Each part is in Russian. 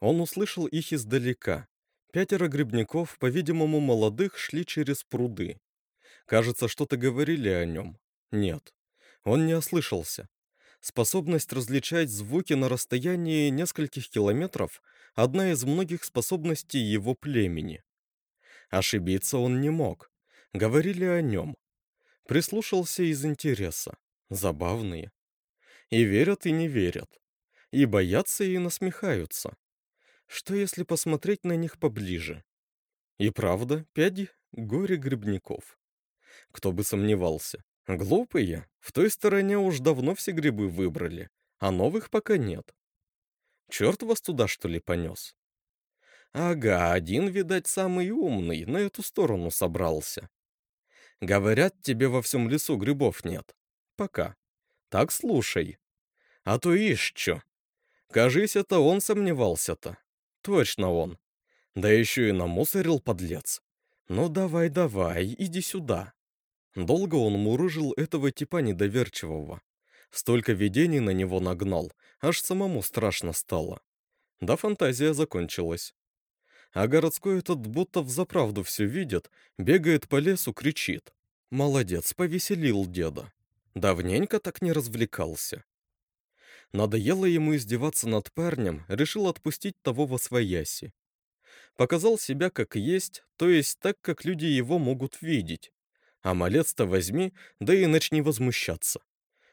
Он услышал их издалека. Пятеро грибников, по-видимому, молодых, шли через пруды. Кажется, что-то говорили о нем. Нет, он не ослышался. Способность различать звуки на расстоянии нескольких километров – одна из многих способностей его племени. Ошибиться он не мог. Говорили о нем. Прислушался из интереса. Забавные. И верят, и не верят. И боятся, и насмехаются. Что если посмотреть на них поближе? И правда, пять горе-грибников. Кто бы сомневался. Глупые. В той стороне уж давно все грибы выбрали, а новых пока нет. Черт вас туда, что ли, понес? Ага, один, видать, самый умный, на эту сторону собрался. Говорят, тебе во всем лесу грибов нет. Пока. Так слушай. А то ишь чё. Кажись, это он сомневался-то. Точно он. Да еще и намусорил подлец. Ну давай, давай, иди сюда. Долго он мурыжил этого типа недоверчивого. Столько видений на него нагнал, аж самому страшно стало. Да фантазия закончилась. А городской этот будто взаправду все видит, бегает по лесу, кричит. Молодец, повеселил деда. Давненько так не развлекался. Надоело ему издеваться над парнем, решил отпустить того во свояси. Показал себя как есть, то есть так, как люди его могут видеть. А малец-то возьми, да и начни возмущаться.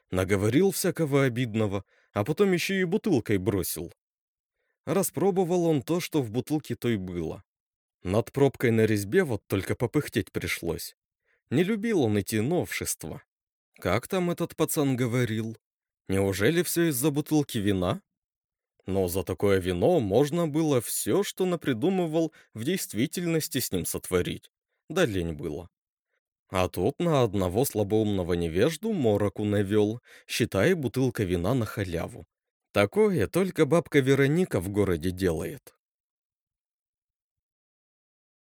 Наговорил всякого обидного, а потом еще и бутылкой бросил. Распробовал он то, что в бутылке той было. Над пробкой на резьбе вот только попыхтеть пришлось. Не любил он эти новшества. Как там этот пацан говорил? Неужели все из-за бутылки вина? Но за такое вино можно было все, что напридумывал, в действительности с ним сотворить. Да лень было. А тут на одного слабоумного невежду мороку навел, считай бутылка вина на халяву. Такое только бабка Вероника в городе делает.